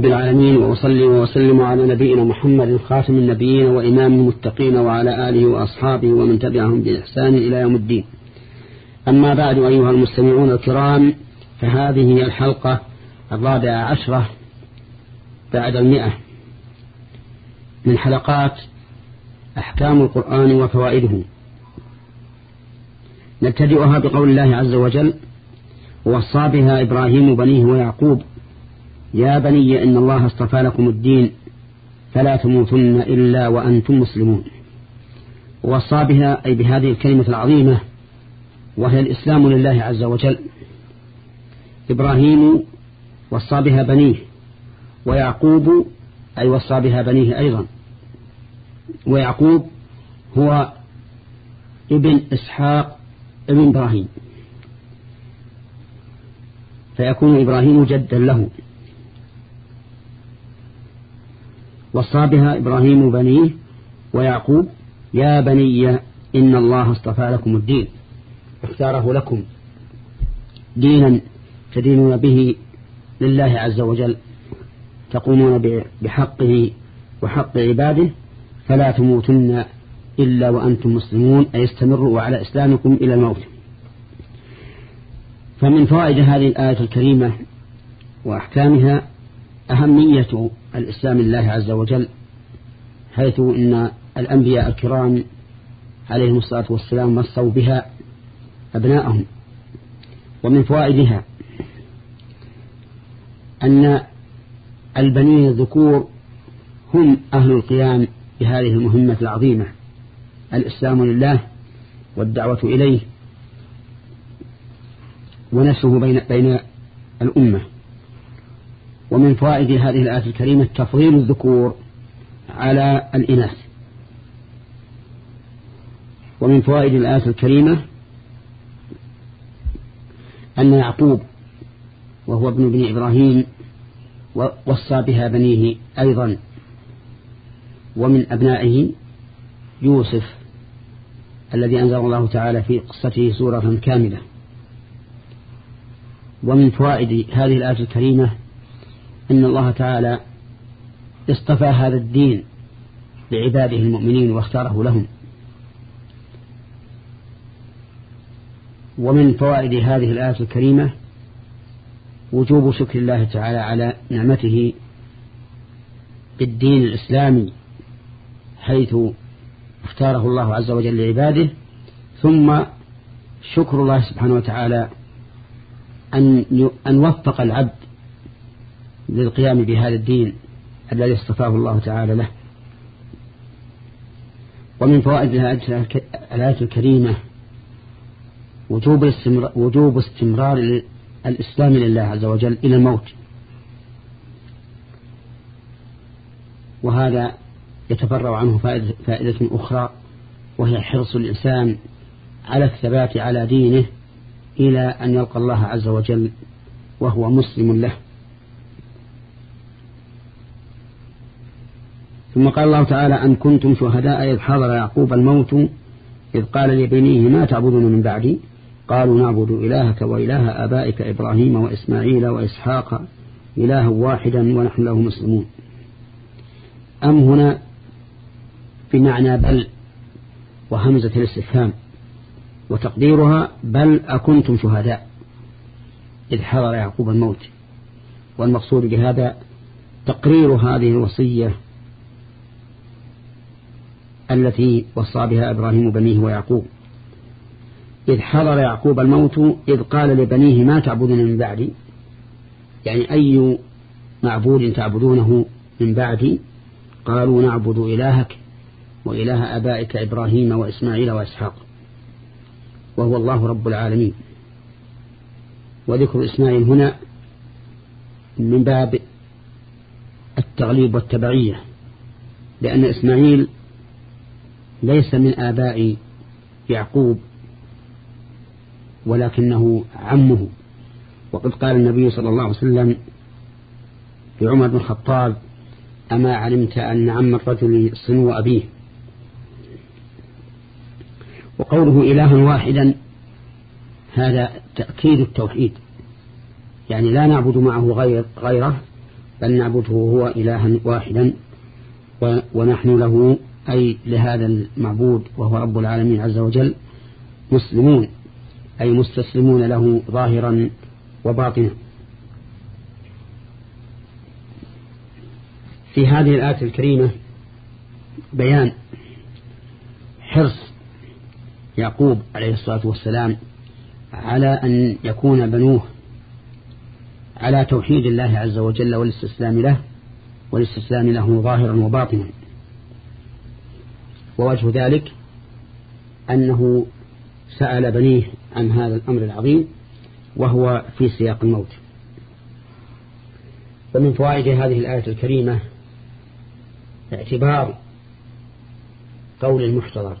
بالعالمين وأصلي وأسلم على نبينا محمد خاتم النبيين وإمام المتقين وعلى آله وأصحابه ومن تبعهم بإحسان إلى يوم الدين. أما بعد أيها المستمعون الكرام فهذه الحلقة الرابعة عشرة بعد المئة من حلقات أحكام القرآن وفوائده. نبتدئها بقول الله عز وجل وصى بها إبراهيم بنيه ويعقوب يا بني إن الله اصطفى لكم الدين فلا تموتن إلا وأنتم مسلمون. وصى بها أي بهذه الكلمة العظيمة وهي الإسلام لله عز وجل. إبراهيم وصى بها بنيه ويعقوب أي وصى بها بنيه أيضا. ويعقوب هو ابن إسحاق ابن إبراهيم. فيكون إبراهيم جدا له. وصى بها إبراهيم بنيه ويعقوب يا بني إن الله اصطفى لكم الدين اختاره لكم دينا تدينون به لله عز وجل تقومون بحقه وحق عباده فلا تموتن إلا وأنتم مسلمون أي استمروا على إسلامكم إلى الموت. فمن فوائد هذه الآية الكريمة وأحكامها أهمية الإسلام لله عز وجل حيث إن الأنبياء الكرام عليهم الصلاة والسلام وصوا بها أبناءهم. ومن فوائدها أن البنين الذكور هم أهل القيام بهذه المهمة العظيمة. الإسلام لله والدعوة إليه ونسه بين, بين الأمة. ومن فوائد هذه الآية الكريمة تفضيل الذكور على الإناث. ومن فوائد الآية الكريمة أن يعقوب وهو ابن ابن إبراهيم وصى بها بنيه أيضا. ومن أبنائه يوسف الذي أنزل الله تعالى في قصته سورة كاملة. ومن فوائد هذه الآية الكريمة أن الله تعالى اصطفى هذا الدين لعباده المؤمنين واختاره لهم. ومن فوائد هذه الآية الكريمة وجوب شكر الله تعالى على نعمته بالدين الإسلامي حيث اختاره الله عز وجل لعباده ثم شكر الله سبحانه وتعالى أن أن وفق العبد للقيام بهذا الدين الذي اصطفاه الله تعالى له. ومن فوائد الآية الكريمة وجوب استمرار, وجوب استمرار الإسلام لله عز وجل إلى الموت. وهذا يتفرع عنه فائدة, أخرى وهي حرص الإنسان على الثبات على دينه إلى أن يلقى الله عز وجل وهو مسلم له. ثم قال الله تعالى أن كنتم شهداء إذ حضر يعقوب الموت إذ قال لبنيه ما تعبدون من بعدي؟ قالوا نعبد إلهك وإله آبائك إبراهيم وإسماعيل وإسحاق إلها واحدا ونحن له مسلمون. أم هنا بمعنى بل وهمزة الاستفهام وتقديرها بل أكنتم شهداء إذ حضر يعقوب الموت. والمقصود بهذا تقرير هذه الوصية التي وصى بها إبراهيم بنيه ويعقوب. إذ حضر يعقوب الموت إذ قال لبنيه ما تعبدون من بعدي؟ يعني أي معبود تعبدونه من بعدي؟ قالوا نعبد إلهك وإله أبائك إبراهيم وإسماعيل وإسحاق وهو الله رب العالمين. وذكر إسماعيل هنا من باب التغليب والتبعية لأن إسماعيل ليس من آباء يعقوب ولكنه عمه. وقد قال النبي صلى الله عليه وسلم لعمر بن الخطاب أما علمت أن عم الرجل صنو أبيه؟ وقوله إلها واحدا هذا تأكيد التوحيد. يعني لا نعبد معه غير غيره بل نعبده هو إلها واحدا ونحن له أي لهذا المعبود وهو رب العالمين عز وجل مسلمون أي مستسلمون له ظاهرا وباطنا. في هذه الآية الكريمة بيان حرص يعقوب عليه الصلاة والسلام على أن يكون بنوه على توحيد الله عز وجل والاستسلام له والاستسلام له ظاهرا وباطنا. ووجه ذلك أنه سأل بنيه عن هذا الأمر العظيم وهو في سياق الموت. ومن فوائد هذه الآية الكريمة اعتبار قول المحتضر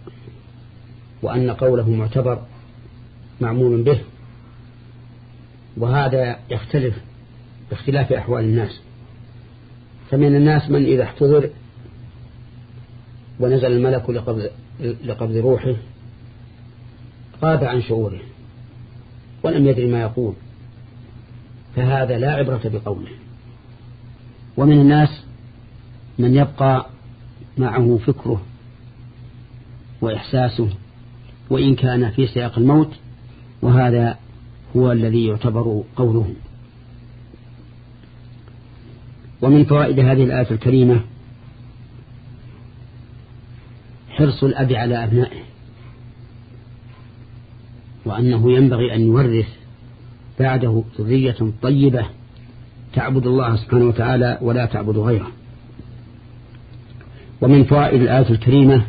وأن قوله معتبر معمول به وهذا يختلف باختلاف أحوال الناس. فمن الناس من إذا احتضر ونزل الملك لقبض, لقبض روحه غاب عن شعوره ولم يدري ما يقول. فهذا لا عبرة بقوله. ومن الناس من يبقى معه فكره وإحساسه وإن كان في سياق الموت وهذا هو الذي يعتبر قوله. ومن فوائد هذه الآية الكريمة حرص الأب على أبنائه. وأنه ينبغي أن يورث بعده ذرية طيبة تعبد الله سبحانه وتعالى ولا تعبد غيره. ومن فوائد الآية الكريمة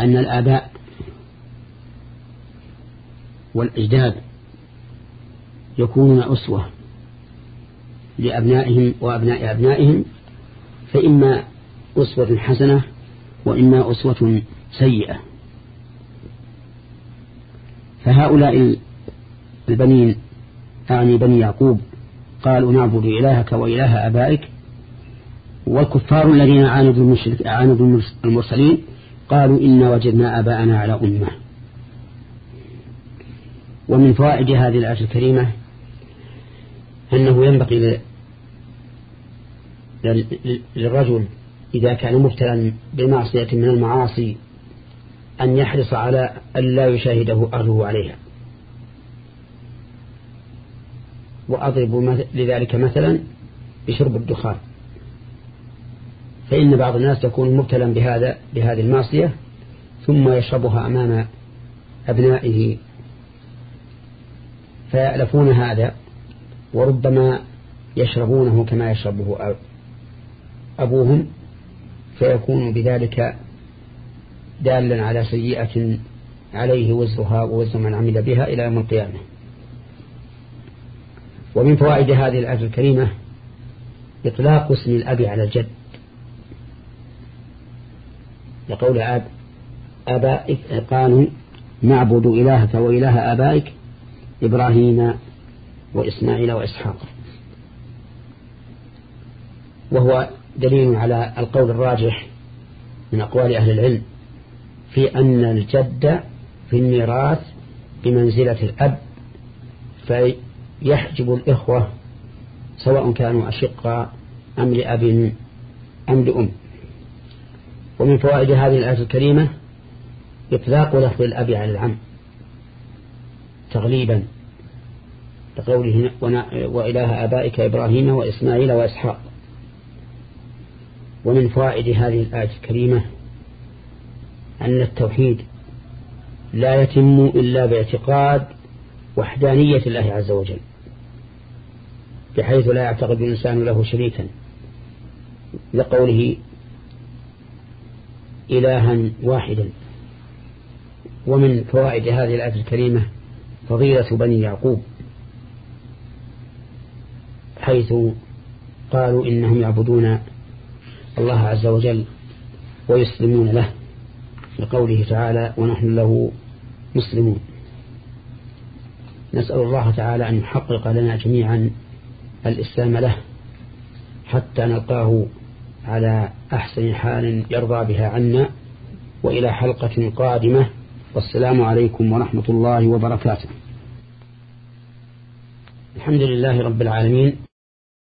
أن الآباء والأجداد يكونون أسوة لأبنائهم وأبناء أبنائهم فإما أسوة حسنة وإما أسوة سيئة. فهؤلاء البنين أعني بني يعقوب قالوا نعبد إلهك وإله أبائك والكفار الذين عاندوا, عاندوا المرسلين قالوا إنا وجدنا آباءنا على أمة. ومن فوائد هذه الآية الكريمة أنه ينبغي للرجل إذا كان مبتلا بمعصية من المعاصي أن يحرص على أن لا يشاهده أهله عليها. وأضرب لذلك مثلا بشرب الدخان. فإن بعض الناس يكون مبتلا بهذا بهذه المعصية ثم يشربها أمام أبنائه فيألفون هذا وربما يشربونه كما يشربه أبوهم. فيكون بذلك دالا على سيئة عليه وزرها ووزر من عمل بها إلى يوم القيامة. ومن فوائد هذه الآية الكريمة إطلاق اسم الأب على الجد. لقول أب أبائك قالوا نعبد إلهك وإله آبائك إبراهيم وإسماعيل وإسحاق. وهو دليل على القول الراجح من أقوال أهل العلم في أن الجد في الميراث بمنزلة الأب فيحجب الإخوة سواء كانوا أشقاء أم لأب أم لأم. ومن فوائد هذه الآية الكريمة إطلاق لفظ الأب على العم تغليبا لقوله وإله آبائك إبراهيم وإسماعيل وإسحاق. ومن فوائد هذه الآية الكريمة أن التوحيد لا يتم إلا باعتقاد وحدانية الله عز وجل بحيث لا يعتقد الإنسان له شريكا لقوله إلها واحدا. ومن فوائد هذه الآية الكريمة فضيلة بني يعقوب حيث قالوا إنهم يعبدون الله عز وجل ويسلمون له لقوله تعالى ونحن له مسلمون. نسأل الله تعالى أن يحقق لنا جميعا الإسلام له حتى نلقاه على أحسن حال يرضى بها عنا وإلى حلقة قادمة. والسلام عليكم ورحمة الله وبركاته. الحمد لله رب العالمين.